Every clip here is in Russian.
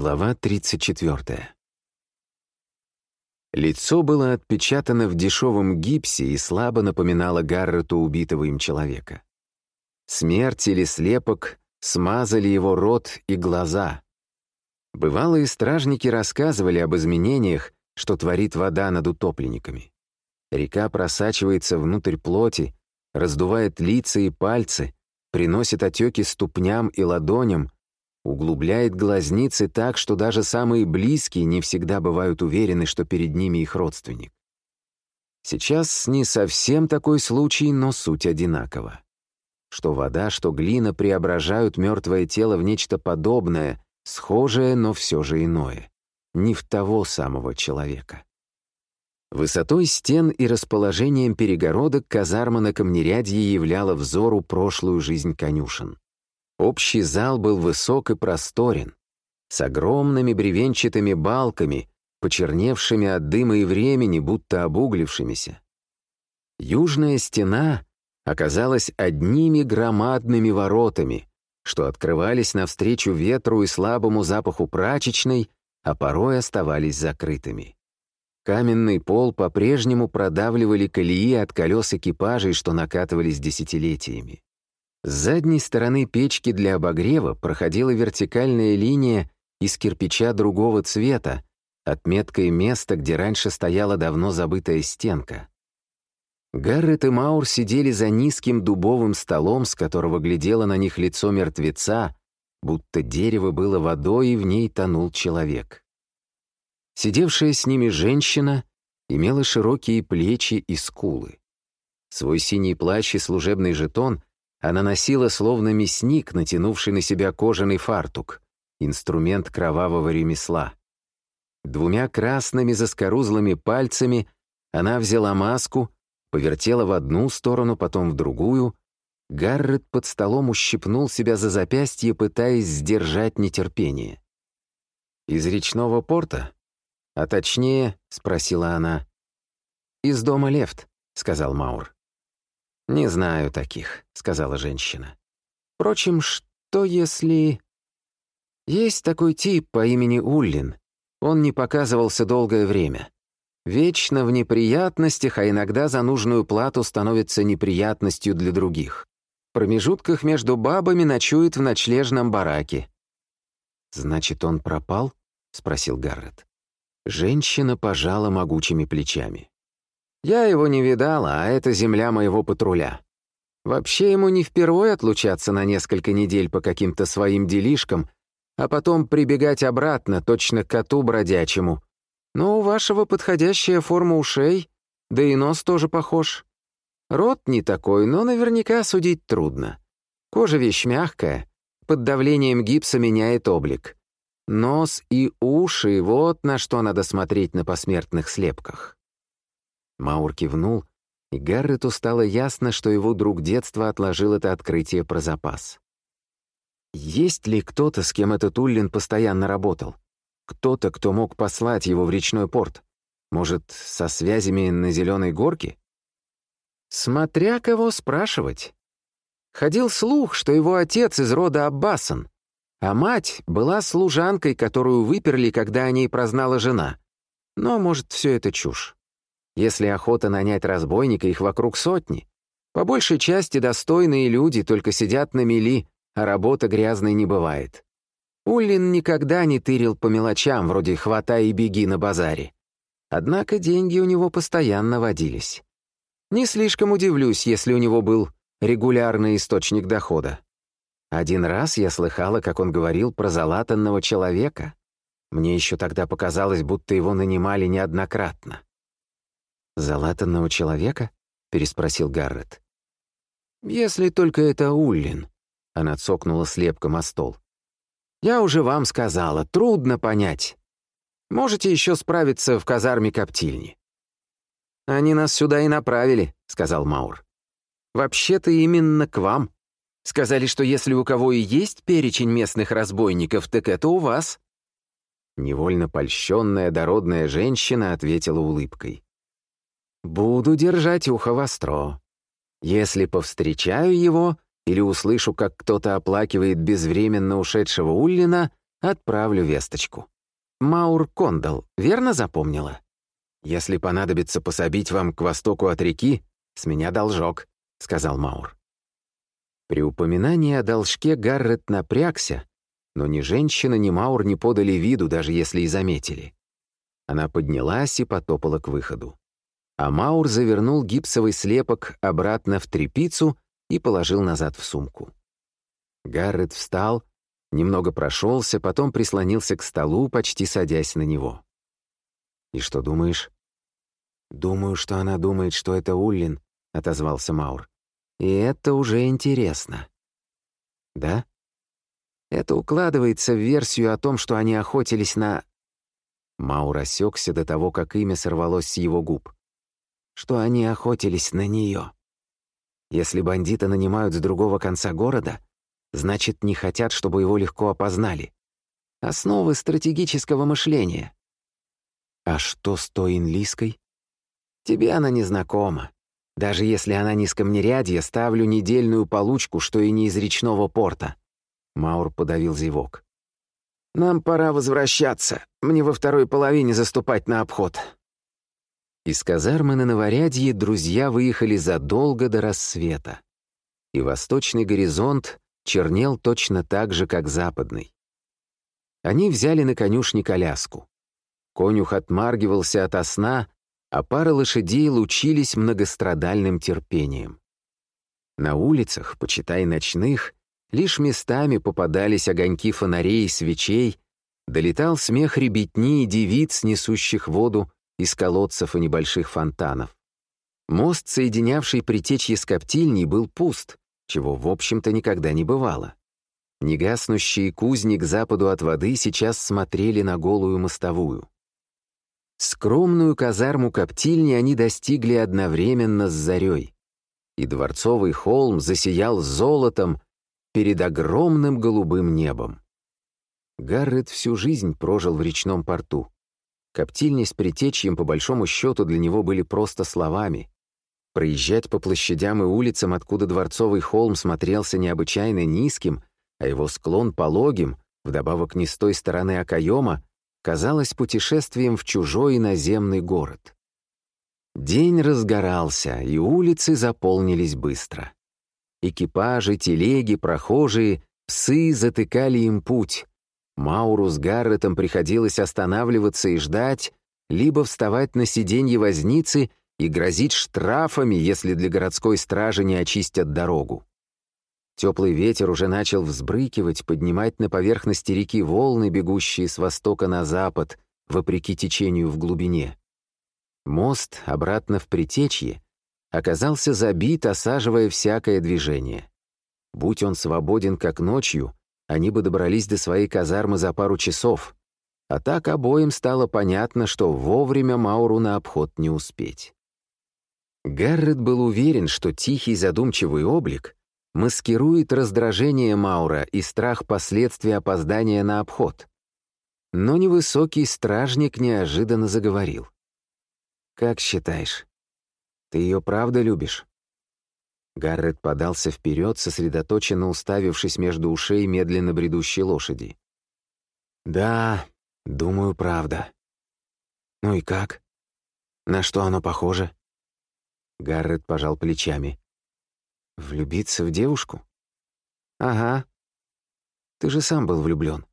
Глава 34. Лицо было отпечатано в дешевом гипсе и слабо напоминало Гаррету убитого им человека. Смерть или слепок смазали его рот и глаза. Бывалые стражники рассказывали об изменениях, что творит вода над утопленниками. Река просачивается внутрь плоти, раздувает лица и пальцы, приносит отеки ступням и ладоням, углубляет глазницы так, что даже самые близкие не всегда бывают уверены, что перед ними их родственник. Сейчас не совсем такой случай, но суть одинакова. Что вода, что глина преображают мертвое тело в нечто подобное, схожее, но все же иное. Не в того самого человека. Высотой стен и расположением перегородок казарма на камнерядье являла взору прошлую жизнь конюшен. Общий зал был высок и просторен, с огромными бревенчатыми балками, почерневшими от дыма и времени, будто обуглившимися. Южная стена оказалась одними громадными воротами, что открывались навстречу ветру и слабому запаху прачечной, а порой оставались закрытыми. Каменный пол по-прежнему продавливали колеи от колес экипажей, что накатывались десятилетиями. С задней стороны печки для обогрева проходила вертикальная линия из кирпича другого цвета, отметкой места, где раньше стояла давно забытая стенка. Гаррет и Маур сидели за низким дубовым столом, с которого глядело на них лицо мертвеца, будто дерево было водой, и в ней тонул человек. Сидевшая с ними женщина имела широкие плечи и скулы. Свой синий плащ и служебный жетон она носила словно мясник, натянувший на себя кожаный фартук, инструмент кровавого ремесла. Двумя красными заскорузлыми пальцами она взяла маску, повертела в одну сторону, потом в другую. Гаррет под столом ущипнул себя за запястье, пытаясь сдержать нетерпение. «Из речного порта? А точнее, — спросила она. «Из дома Лефт», — сказал Маур. «Не знаю таких», — сказала женщина. «Впрочем, что если...» «Есть такой тип по имени Уллин. Он не показывался долгое время. Вечно в неприятностях, а иногда за нужную плату становится неприятностью для других. В промежутках между бабами ночует в ночлежном бараке». «Значит, он пропал?» — спросил Гаррет. Женщина пожала могучими плечами. Я его не видала, а это земля моего патруля. Вообще ему не впервой отлучаться на несколько недель по каким-то своим делишкам, а потом прибегать обратно, точно коту бродячему. Но у вашего подходящая форма ушей, да и нос тоже похож. Рот не такой, но наверняка судить трудно. Кожа вещь мягкая, под давлением гипса меняет облик. Нос и уши — вот на что надо смотреть на посмертных слепках. Маур кивнул, и Гаррету стало ясно, что его друг детства отложил это открытие про запас. Есть ли кто-то, с кем этот Уллин постоянно работал? Кто-то, кто мог послать его в речной порт? Может, со связями на Зеленой горке? Смотря кого спрашивать. Ходил слух, что его отец из рода Аббасан, а мать была служанкой, которую выперли, когда о ней прознала жена. Но, может, все это чушь. Если охота нанять разбойника, их вокруг сотни. По большей части достойные люди только сидят на мели, а работа грязной не бывает. Уллин никогда не тырил по мелочам, вроде «хватай и беги на базаре». Однако деньги у него постоянно водились. Не слишком удивлюсь, если у него был регулярный источник дохода. Один раз я слыхала, как он говорил про залатанного человека. Мне еще тогда показалось, будто его нанимали неоднократно. «Залатанного человека?» — переспросил Гаррет. «Если только это Уллин», — она цокнула слепком о стол. «Я уже вам сказала, трудно понять. Можете еще справиться в казарме коптильни». «Они нас сюда и направили», — сказал Маур. «Вообще-то именно к вам. Сказали, что если у кого и есть перечень местных разбойников, так это у вас». Невольно польщенная дородная женщина ответила улыбкой. Буду держать ухо востро. Если повстречаю его или услышу, как кто-то оплакивает безвременно ушедшего Уллина, Отправлю весточку. Маур Кондал, верно запомнила? Если понадобится пособить вам к востоку от реки, с меня должок, сказал Маур. При упоминании о должке Гаррет напрягся, но ни женщина, ни Маур не подали виду, даже если и заметили. Она поднялась и потопала к выходу. А Маур завернул гипсовый слепок обратно в трепицу и положил назад в сумку. Гаррет встал, немного прошелся, потом прислонился к столу, почти садясь на него. «И что думаешь?» «Думаю, что она думает, что это Уллин», — отозвался Маур. «И это уже интересно». «Да?» Это укладывается в версию о том, что они охотились на... Маур осекся до того, как имя сорвалось с его губ. Что они охотились на нее. Если бандита нанимают с другого конца города, значит, не хотят, чтобы его легко опознали. Основы стратегического мышления. А что с той инлиской? Тебе она не знакома. Даже если она не с камнерядья, ставлю недельную получку, что и не из речного порта. Маур подавил зевок. «Нам пора возвращаться. Мне во второй половине заступать на обход». Из казармы на Новорядье друзья выехали задолго до рассвета. И восточный горизонт чернел точно так же, как западный. Они взяли на конюшне коляску. Конюх отмаргивался ото сна, а пара лошадей лучились многострадальным терпением. На улицах, почитай ночных, Лишь местами попадались огоньки фонарей и свечей, долетал смех ребятни и девиц, несущих воду из колодцев и небольших фонтанов. Мост, соединявший притечье с коптильней, был пуст, чего, в общем-то, никогда не бывало. Негаснущие кузни к западу от воды сейчас смотрели на голую мостовую. Скромную казарму коптильни они достигли одновременно с зарей, и дворцовый холм засиял золотом, перед огромным голубым небом. Гаррет всю жизнь прожил в речном порту. Коптильни с притечьем, по большому счету, для него были просто словами. Проезжать по площадям и улицам, откуда Дворцовый холм смотрелся необычайно низким, а его склон пологим, вдобавок не с той стороны окоема, казалось путешествием в чужой наземный город. День разгорался, и улицы заполнились быстро. Экипажи, телеги, прохожие, псы затыкали им путь. Мауру с Гарретом приходилось останавливаться и ждать, либо вставать на сиденье возницы и грозить штрафами, если для городской стражи не очистят дорогу. Теплый ветер уже начал взбрыкивать, поднимать на поверхности реки волны, бегущие с востока на запад, вопреки течению в глубине. Мост обратно в Притечье оказался забит, осаживая всякое движение. Будь он свободен, как ночью, они бы добрались до своей казармы за пару часов. А так обоим стало понятно, что вовремя Мауру на обход не успеть. Гаррет был уверен, что тихий задумчивый облик маскирует раздражение Маура и страх последствий опоздания на обход. Но невысокий стражник неожиданно заговорил. «Как считаешь, ты ее правда любишь?» Гаррет подался вперед, сосредоточенно уставившись между ушей медленно бредущей лошади. «Да, думаю, правда». «Ну и как? На что оно похоже?» Гаррет пожал плечами. «Влюбиться в девушку?» «Ага. Ты же сам был влюблен.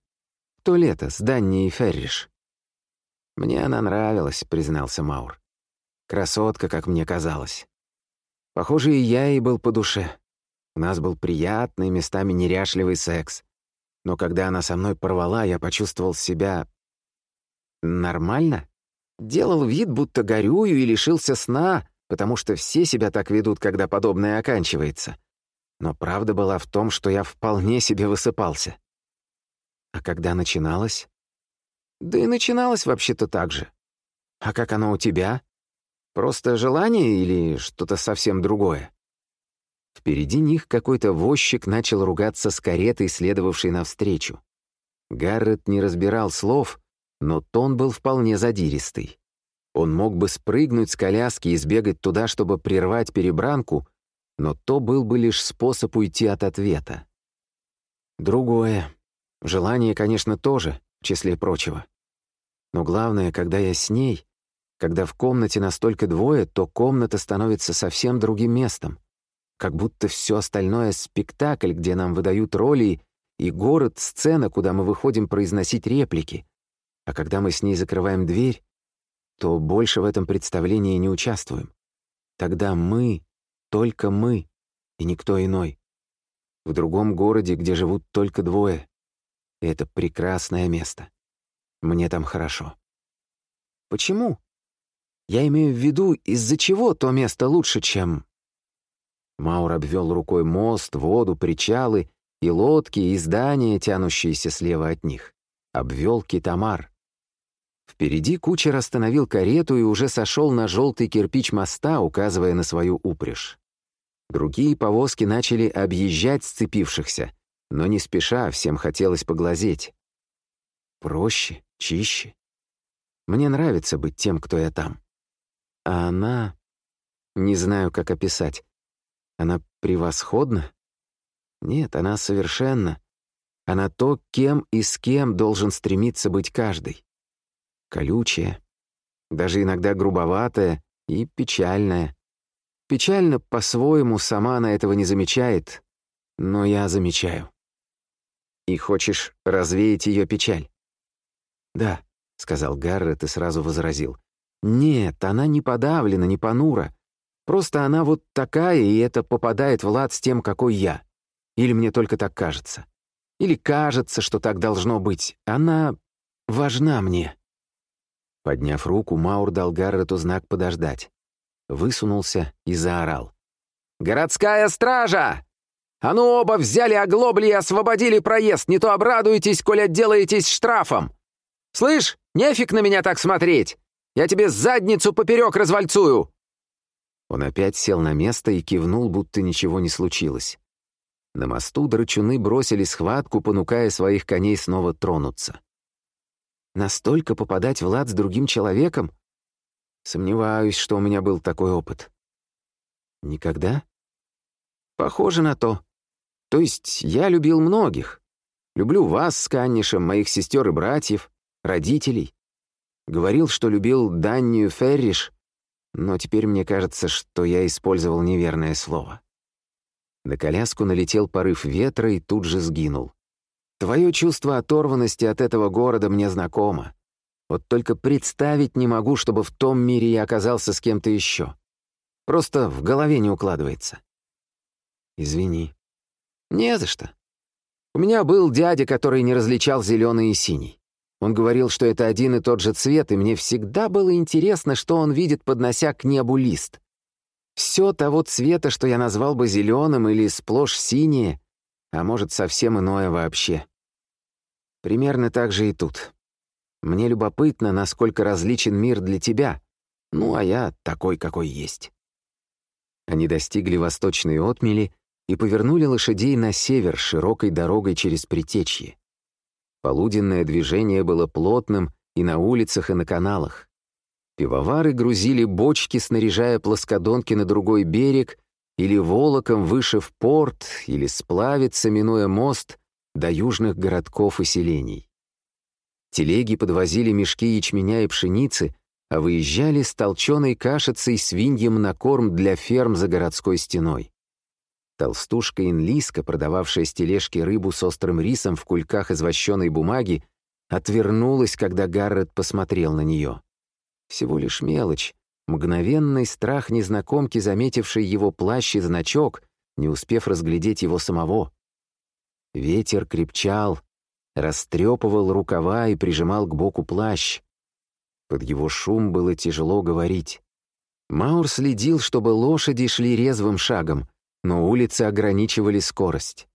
То лето с Данни и Ферриш». «Мне она нравилась», — признался Маур. Красотка, как мне казалось. Похоже, и я ей был по душе. У нас был приятный, местами неряшливый секс. Но когда она со мной порвала, я почувствовал себя... Нормально? Делал вид, будто горюю и лишился сна, потому что все себя так ведут, когда подобное оканчивается. Но правда была в том, что я вполне себе высыпался. А когда начиналось? Да и начиналось вообще-то так же. А как оно у тебя? Просто желание или что-то совсем другое? Впереди них какой-то возчик начал ругаться с каретой, следовавшей навстречу. Гаррет не разбирал слов, но тон был вполне задиристый. Он мог бы спрыгнуть с коляски и сбегать туда, чтобы прервать перебранку, но то был бы лишь способ уйти от ответа. Другое. Желание, конечно, тоже, в числе прочего. Но главное, когда я с ней, когда в комнате настолько двое, то комната становится совсем другим местом. Как будто все остальное — спектакль, где нам выдают роли, и город — сцена, куда мы выходим произносить реплики. А когда мы с ней закрываем дверь, то больше в этом представлении не участвуем. Тогда мы, только мы, и никто иной. В другом городе, где живут только двое. Это прекрасное место. Мне там хорошо. Почему? Я имею в виду, из-за чего то место лучше, чем... Маур обвел рукой мост, воду, причалы и лодки, и здания, тянущиеся слева от них. Обвел китамар. Впереди кучер остановил карету и уже сошел на желтый кирпич моста, указывая на свою упряжь. Другие повозки начали объезжать сцепившихся, но не спеша, всем хотелось поглазеть. Проще, чище. Мне нравится быть тем, кто я там. А она... Не знаю, как описать. Она превосходна? Нет, она совершенно. Она то, кем и с кем должен стремиться быть каждый. Колючая, даже иногда грубоватая и печальная. Печально по-своему, сама она этого не замечает, но я замечаю. И хочешь развеять ее печаль? Да, — сказал Гаррет и сразу возразил. «Нет, она не подавлена, не понура. Просто она вот такая, и это попадает в лад с тем, какой я. Или мне только так кажется. Или кажется, что так должно быть. Она важна мне». Подняв руку, Маур дал Гаррету знак подождать. Высунулся и заорал. «Городская стража! А ну оба взяли оглобли и освободили проезд, не то обрадуетесь, коль отделаетесь штрафом! Слышь, нефиг на меня так смотреть! Я тебе задницу поперек развальцую!» Он опять сел на место и кивнул, будто ничего не случилось. На мосту драчуны бросили схватку, понукая своих коней снова тронуться. Настолько попадать в лад с другим человеком? Сомневаюсь, что у меня был такой опыт. Никогда? Похоже на то. То есть я любил многих. Люблю вас с Каннишем, моих сестер и братьев, родителей. Говорил, что любил Даннию Ферриш, но теперь мне кажется, что я использовал неверное слово. На коляску налетел порыв ветра и тут же сгинул. Твое чувство оторванности от этого города мне знакомо. Вот только представить не могу, чтобы в том мире я оказался с кем-то еще. Просто в голове не укладывается. Извини. Не за что. У меня был дядя, который не различал зеленый и синий. Он говорил, что это один и тот же цвет, и мне всегда было интересно, что он видит, поднося к небу лист. Все того цвета, что я назвал бы зеленым или сплошь синее, а может, совсем иное вообще. Примерно так же и тут. Мне любопытно, насколько различен мир для тебя, ну а я такой, какой есть. Они достигли восточной отмели и повернули лошадей на север широкой дорогой через Притечье. Полуденное движение было плотным и на улицах, и на каналах. Пивовары грузили бочки, снаряжая плоскодонки на другой берег, или волоком выше в порт, или сплавиться, минуя мост, до южных городков и селений. Телеги подвозили мешки ячменя и пшеницы, а выезжали с толченой кашицей свиньям на корм для ферм за городской стеной. Толстушка Инлиска, продававшая с тележки рыбу с острым рисом в кульках из вощеной бумаги, отвернулась, когда Гаррет посмотрел на нее. Всего лишь мелочь, мгновенный страх незнакомки, заметившей его плащ и значок, не успев разглядеть его самого. Ветер крепчал, растрепывал рукава и прижимал к боку плащ. Под его шум было тяжело говорить. Маур следил, чтобы лошади шли резвым шагом — но улицы ограничивали скорость.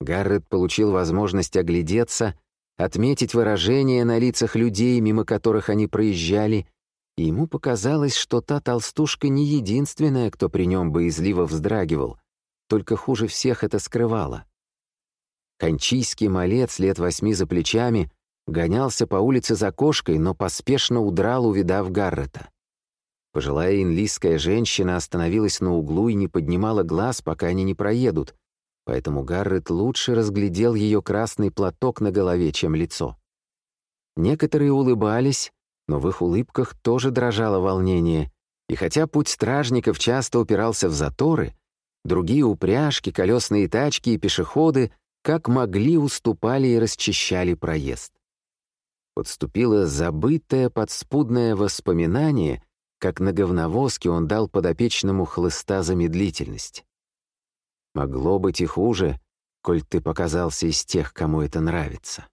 Гаррет получил возможность оглядеться, отметить выражения на лицах людей, мимо которых они проезжали, и ему показалось, что та толстушка не единственная, кто при нем боязливо вздрагивал, только хуже всех это скрывала. Кончийский малец лет восьми за плечами гонялся по улице за кошкой, но поспешно удрал, увидав Гаррета. Пожилая инлийская женщина остановилась на углу и не поднимала глаз, пока они не проедут. поэтому Гаррет лучше разглядел ее красный платок на голове, чем лицо. Некоторые улыбались, но в их улыбках тоже дрожало волнение, и хотя путь стражников часто упирался в заторы, другие упряжки, колесные тачки и пешеходы как могли уступали и расчищали проезд. Подступило забытое подспудное воспоминание, как на говновозке он дал подопечному хлыста замедлительность. Могло быть и хуже, коль ты показался из тех, кому это нравится.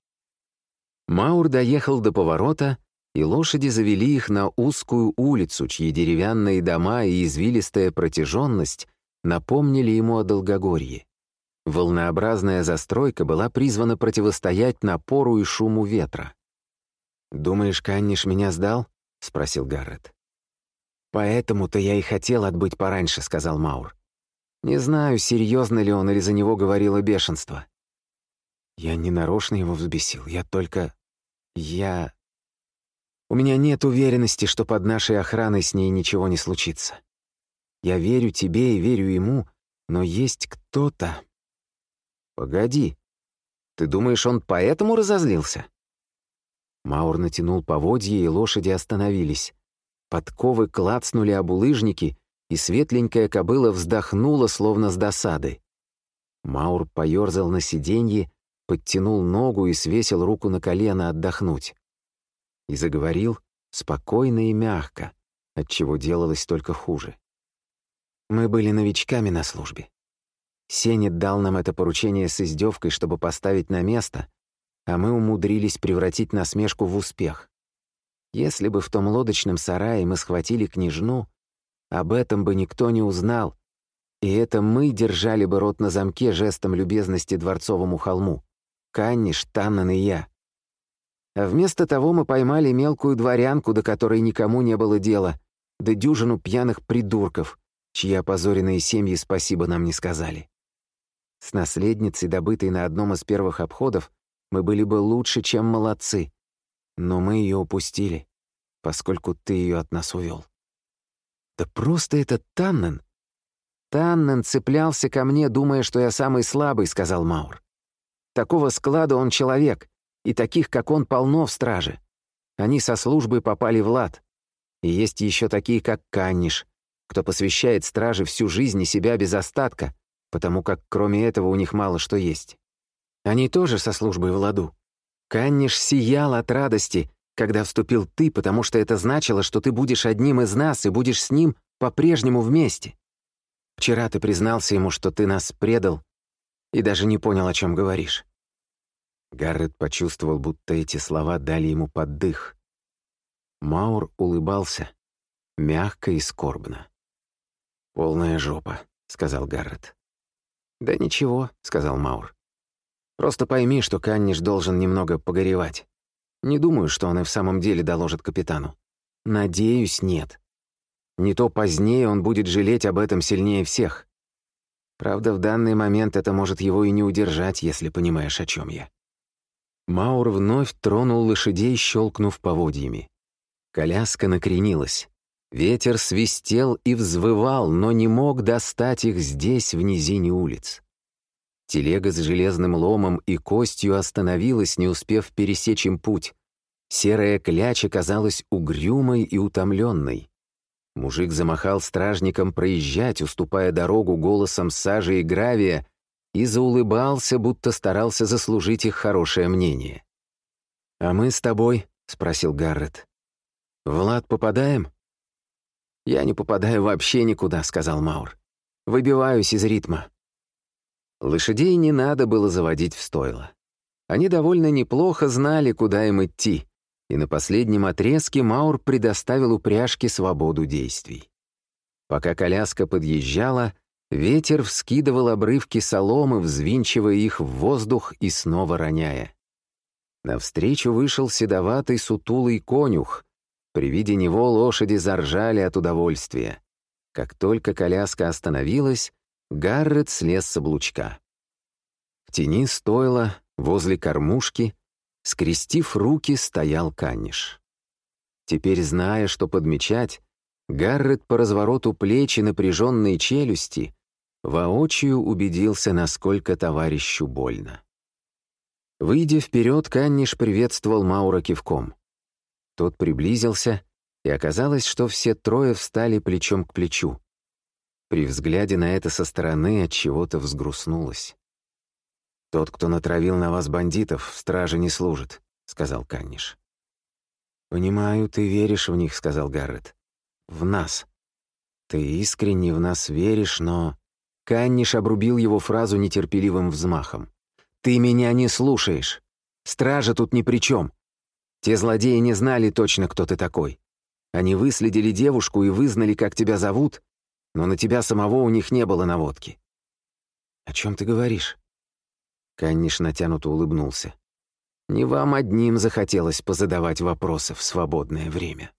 Маур доехал до поворота, и лошади завели их на узкую улицу, чьи деревянные дома и извилистая протяженность напомнили ему о Долгогорье. Волнообразная застройка была призвана противостоять напору и шуму ветра. «Думаешь, Канниш меня сдал?» — спросил Гаррет. «Поэтому-то я и хотел отбыть пораньше», — сказал Маур. «Не знаю, серьезно ли он или за него говорило бешенство». Я не нарочно его взбесил, я только... Я... У меня нет уверенности, что под нашей охраной с ней ничего не случится. Я верю тебе и верю ему, но есть кто-то... Погоди, ты думаешь, он поэтому разозлился? Маур натянул поводья, и лошади остановились. Подковы клацнули об улыжники, и светленькая кобыла вздохнула, словно с досады. Маур поерзал на сиденье, подтянул ногу и свесил руку на колено отдохнуть. И заговорил спокойно и мягко, отчего делалось только хуже. Мы были новичками на службе. Сенет дал нам это поручение с издевкой, чтобы поставить на место, а мы умудрились превратить насмешку в успех. Если бы в том лодочном сарае мы схватили княжну, об этом бы никто не узнал, и это мы держали бы рот на замке жестом любезности Дворцовому холму. Канниш, Таннен и я. А вместо того мы поймали мелкую дворянку, до которой никому не было дела, да дюжину пьяных придурков, чьи опозоренные семьи спасибо нам не сказали. С наследницей, добытой на одном из первых обходов, мы были бы лучше, чем молодцы. Но мы ее упустили, поскольку ты ее от нас увел. Да просто это Таннен. Таннен цеплялся ко мне, думая, что я самый слабый, сказал Маур. Такого склада он человек, и таких, как он, полно в страже. Они со службы попали в лад. И есть еще такие, как Канниш, кто посвящает страже всю жизнь и себя без остатка, потому как кроме этого у них мало что есть. Они тоже со службой в ладу. Канниш сиял от радости, когда вступил ты, потому что это значило, что ты будешь одним из нас и будешь с ним по-прежнему вместе. Вчера ты признался ему, что ты нас предал, и даже не понял, о чем говоришь». Гаррет почувствовал, будто эти слова дали ему поддых. Маур улыбался, мягко и скорбно. «Полная жопа», — сказал Гаррет. «Да ничего», — сказал Маур. «Просто пойми, что Канниш должен немного погоревать. Не думаю, что он и в самом деле доложит капитану. Надеюсь, нет. Не то позднее он будет жалеть об этом сильнее всех. Правда, в данный момент это может его и не удержать, если понимаешь, о чем я». Маур вновь тронул лошадей, щелкнув поводьями. Коляска накренилась. Ветер свистел и взвывал, но не мог достать их здесь, в низине улиц. Телега с железным ломом и костью остановилась, не успев пересечь им путь. Серая кляча казалась угрюмой и утомленной. Мужик замахал стражникам проезжать, уступая дорогу голосом сажи и гравия, и заулыбался, будто старался заслужить их хорошее мнение. «А мы с тобой?» — спросил Гаррет. «Влад попадаем?» «Я не попадаю вообще никуда», — сказал Маур. «Выбиваюсь из ритма». Лошадей не надо было заводить в стойло. Они довольно неплохо знали, куда им идти, и на последнем отрезке Маур предоставил упряжке свободу действий. Пока коляска подъезжала, ветер вскидывал обрывки соломы, взвинчивая их в воздух и снова роняя. Навстречу вышел седоватый сутулый конюх, при виде него лошади заржали от удовольствия. Как только коляска остановилась, Гаррет слез с облучка. В тени стойла, возле кормушки, скрестив руки, стоял Канниш. Теперь, зная, что подмечать, Гаррет по развороту плеч и напряженной челюсти Воочию убедился, насколько товарищу больно. Выйдя вперед, Канниш приветствовал Маура кивком. Тот приблизился, и оказалось, что все трое встали плечом к плечу. При взгляде на это со стороны от чего-то взгрустнулось. «Тот, кто натравил на вас бандитов, в страже не служит», — сказал Канниш. «Понимаю, ты веришь в них», — сказал Гаррет. «В нас. Ты искренне в нас веришь, но...» Канниш обрубил его фразу нетерпеливым взмахом. «Ты меня не слушаешь. Стража тут ни при чем. Те злодеи не знали точно, кто ты такой. Они выследили девушку и вызнали, как тебя зовут, но на тебя самого у них не было наводки». «О чем ты говоришь?» Канниш натянуто улыбнулся. «Не вам одним захотелось позадавать вопросы в свободное время».